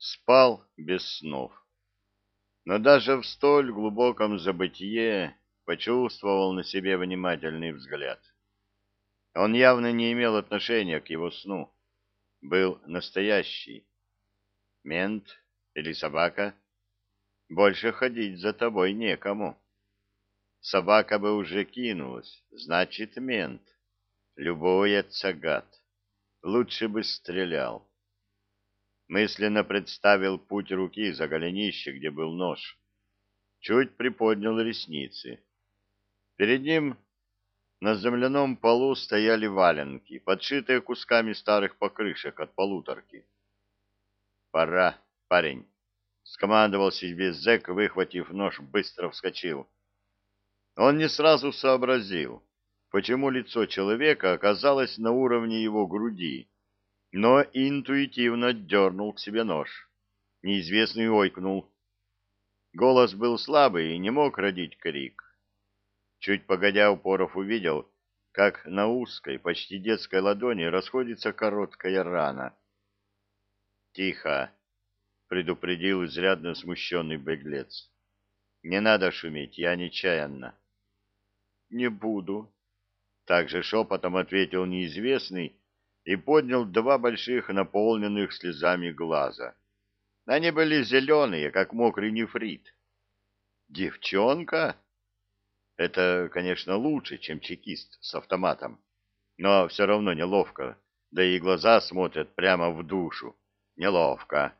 спал без снов. Но даже в столь глубоком забытие почувствовал на себе внимательный взгляд. Он явно не имел отношения к его сну. Был настоящий. Мент или собака? Больше ходить за тобой некому. Собака бы уже кинулась, значит, мент. Любуется гад. Лучше бы стрелял. Мысленно представил путь руки за голенище, где был нож. Чуть приподнял ресницы. Перед ним на земляном полу стояли валенки, подшитые кусками старых покрышек от полуторки. «Пора, парень!» — скомандовал себе зэк, выхватив нож, быстро вскочил. Он не сразу сообразил, почему лицо человека оказалось на уровне его груди, но интуитивно дернул к себе нож. Неизвестный ойкнул. Голос был слабый и не мог родить крик. Чуть погодя, Упоров увидел, как на узкой, почти детской ладони расходится короткая рана. «Тихо!» — предупредил изрядно смущенный беглец. «Не надо шуметь, я нечаянно». «Не буду», — также шепотом ответил неизвестный и поднял два больших наполненных слезами глаза. Они были зеленые, как мокрый нефрит. «Девчонка?» Это, конечно, лучше, чем чекист с автоматом, но все равно неловко, да и глаза смотрят прямо в душу. Неловко.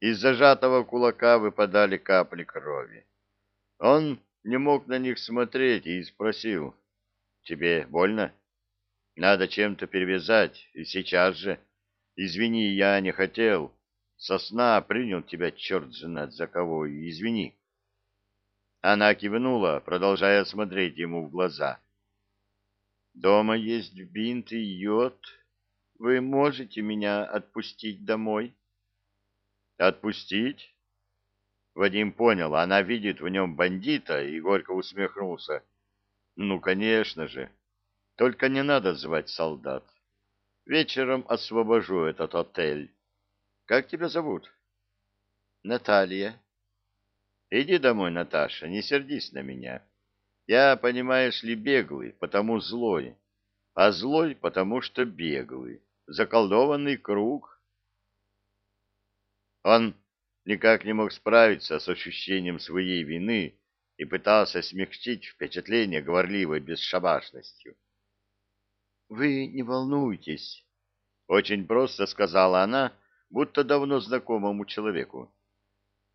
Из зажатого кулака выпадали капли крови. Он не мог на них смотреть и спросил, «Тебе больно? Надо чем-то перевязать, и сейчас же. Извини, я не хотел. Со сна принял тебя черт знает за кого, извини». Она кивнула, продолжая смотреть ему в глаза. «Дома есть бинт и йод. Вы можете меня отпустить домой?» «Отпустить?» Вадим понял, она видит в нем бандита и горько усмехнулся. «Ну, конечно же. Только не надо звать солдат. Вечером освобожу этот отель. Как тебя зовут?» «Наталья». Иди домой, Наташа, не сердись на меня. Я, понимаешь ли, беглый, потому злой, а злой, потому что беглый. Заколдованный круг. Он никак не мог справиться с ощущением своей вины и пытался смягчить впечатление говорливой бесшабашностью. «Вы не волнуйтесь», — очень просто сказала она, будто давно знакомому человеку.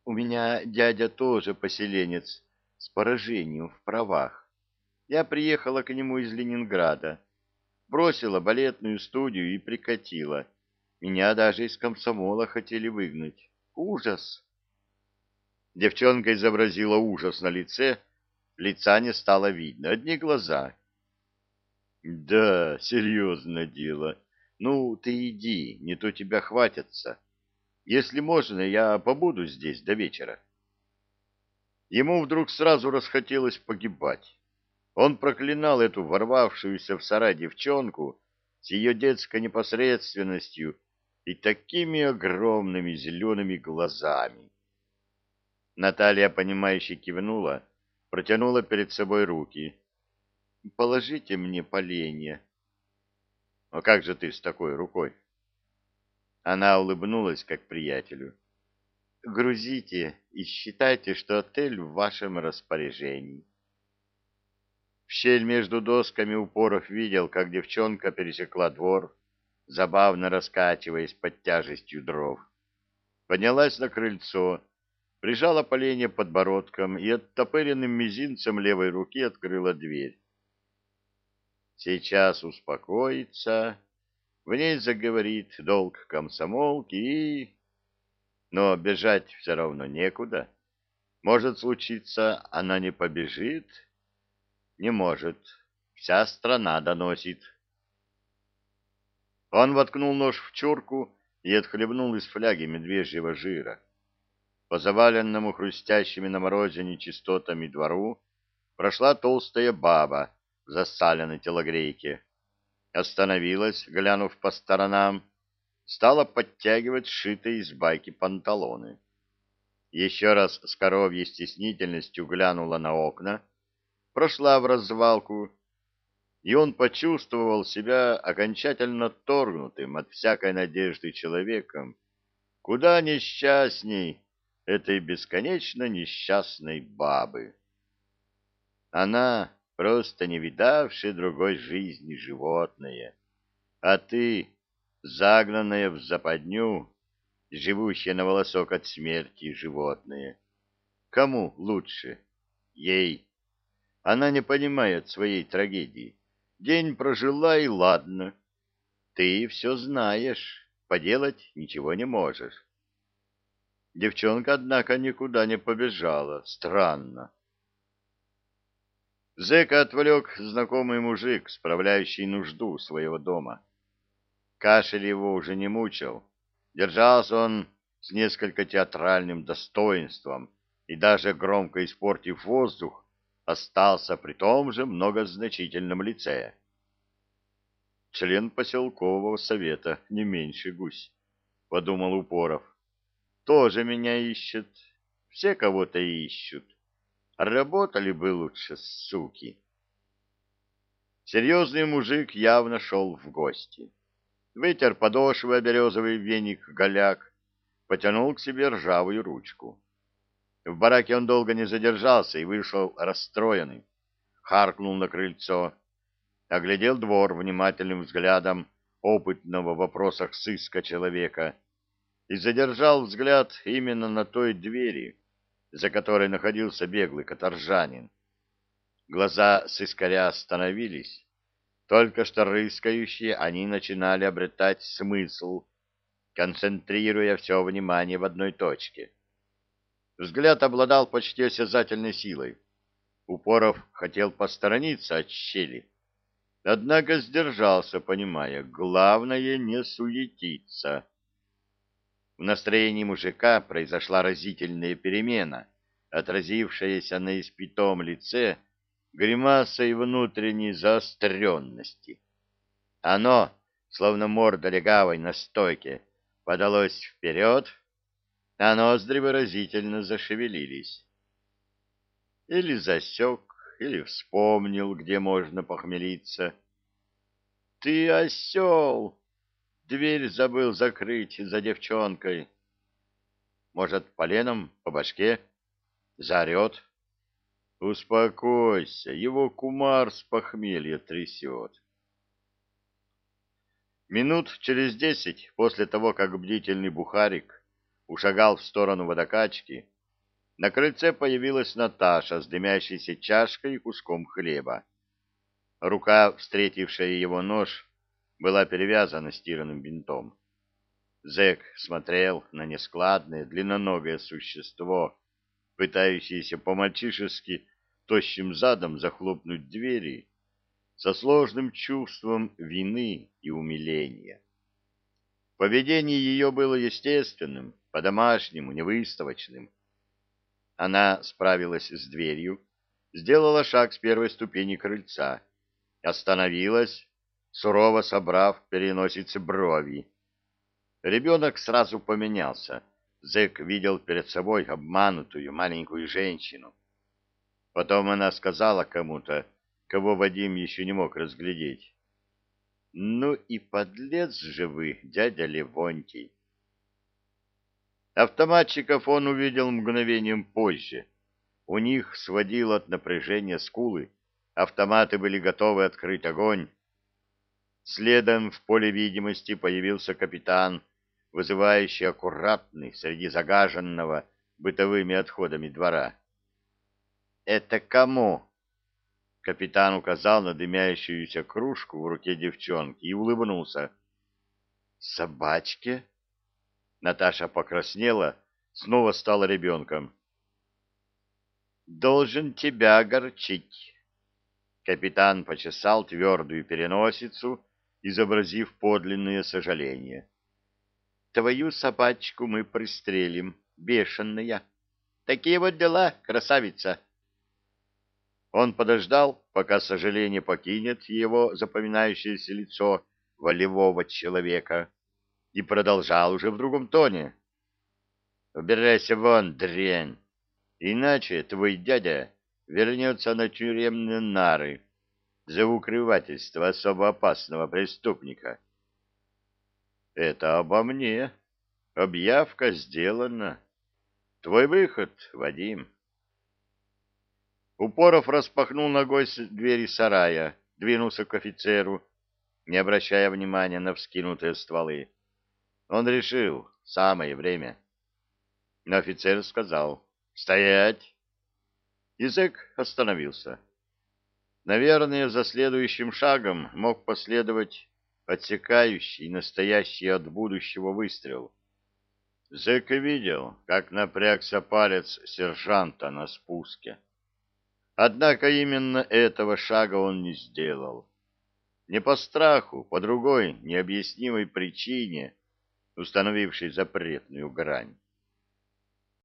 У меня дядя тоже поселенец с поражением в правах. Я приехала к нему из Ленинграда, бросила балетную студию и прикатила. Меня даже из комсомола хотели выгнать. Ужас! Девчонка изобразила ужас на лице, лица не стало видно, одни глаза. Да, серьезное дело. Ну, ты иди, не то тебя хватятся. Если можно, я побуду здесь до вечера. Ему вдруг сразу расхотелось погибать. Он проклинал эту ворвавшуюся в сарай девчонку с ее детской непосредственностью и такими огромными зелеными глазами. Наталья, понимающе кивнула, протянула перед собой руки. — Положите мне поленья. — А как же ты с такой рукой? Она улыбнулась, как приятелю. «Грузите и считайте, что отель в вашем распоряжении». В щель между досками упоров видел, как девчонка пересекла двор, забавно раскачиваясь под тяжестью дров. Поднялась на крыльцо, прижала поленье подбородком и оттопыренным мизинцем левой руки открыла дверь. Сейчас успокоится в ней заговорит долг комсомолки и... Но бежать все равно некуда. Может случиться, она не побежит? Не может. Вся страна доносит. Он воткнул нож в чурку и отхлебнул из фляги медвежьего жира. По заваленному хрустящими на морозе нечистотами двору прошла толстая баба засаленной телогрейке остановилась, глянув по сторонам, стала подтягивать сшитые из байки панталоны. Еще раз с коровьей стеснительностью глянула на окна, прошла в развалку, и он почувствовал себя окончательно торгнутым от всякой надежды человеком, куда несчастней этой бесконечно несчастной бабы. Она просто не видавшая другой жизни животное, а ты, загнанная в западню, живущая на волосок от смерти животное. Кому лучше? Ей. Она не понимает своей трагедии. День прожила и ладно. Ты все знаешь, поделать ничего не можешь. Девчонка, однако, никуда не побежала. Странно. Зэка отвлек знакомый мужик, справляющий нужду своего дома. Кашель его уже не мучил. Держался он с несколько театральным достоинством и даже громко испортив воздух, остался при том же многозначительном лице. Член поселкового совета, не меньше гусь, — подумал Упоров. Тоже меня ищет, все кого-то ищут. Работали бы лучше, суки. Серьезный мужик явно шел в гости. Вытер подошвы о березовый веник-голяк, потянул к себе ржавую ручку. В бараке он долго не задержался и вышел расстроенный. Харкнул на крыльцо, оглядел двор внимательным взглядом опытного в вопросах сыска человека и задержал взгляд именно на той двери, за которой находился беглый каторжанин. Глаза сыскаря остановились. Только что рыскающие они начинали обретать смысл, концентрируя все внимание в одной точке. Взгляд обладал почти осязательной силой. Упоров хотел посторониться от щели, однако сдержался, понимая, главное не суетиться. В настроении мужика произошла разительная перемена, отразившаяся на испитом лице гримасой внутренней заостренности. Оно, словно морда легавой на стойке, подалось вперед, а ноздри выразительно зашевелились. Или засек, или вспомнил, где можно похмелиться. — Ты осел! Дверь забыл закрыть за девчонкой. Может, поленом по башке? Заорет. Успокойся, его кумар с похмелья трясет. Минут через десять после того, как бдительный бухарик ушагал в сторону водокачки, на крыльце появилась Наташа с дымящейся чашкой и куском хлеба. Рука, встретившая его нож, была перевязана стиранным бинтом. Зэк смотрел на нескладное, длинноногое существо, пытающееся по-мальчишески тощим задом захлопнуть двери, со сложным чувством вины и умиления. Поведение ее было естественным, по-домашнему, невыставочным. Она справилась с дверью, сделала шаг с первой ступени крыльца, остановилась, сурово собрав переносице брови. Ребенок сразу поменялся. Зэк видел перед собой обманутую маленькую женщину. Потом она сказала кому-то, кого Вадим еще не мог разглядеть. «Ну и подлец же вы, дядя Левонтий!» Автоматчиков он увидел мгновением позже. У них сводил от напряжения скулы, автоматы были готовы открыть огонь. Следом в поле видимости появился капитан, вызывающий аккуратный среди загаженного бытовыми отходами двора. «Это кому?» Капитан указал на дымящуюся кружку в руке девчонки и улыбнулся. «Собачке?» Наташа покраснела, снова стала ребенком. «Должен тебя огорчить». Капитан почесал твердую переносицу, изобразив подлинное сожаление. «Твою собачку мы пристрелим, бешеная. Такие вот дела, красавица!» Он подождал, пока сожаление покинет его запоминающееся лицо волевого человека, и продолжал уже в другом тоне. «Убирайся вон, дрянь, иначе твой дядя вернется на тюремные нары за укрывательство особо опасного преступника». «Это обо мне. Объявка сделана. Твой выход, Вадим». Упоров распахнул ногой двери сарая, двинулся к офицеру, не обращая внимания на вскинутые стволы. Он решил, самое время. Но офицер сказал «Стоять!». Язык остановился. Наверное, за следующим шагом мог последовать отсекающий настоящий от будущего выстрел. Зэк видел, как напрягся палец сержанта на спуске. Однако именно этого шага он не сделал. Не по страху, по другой необъяснимой причине, установившей запретную грань.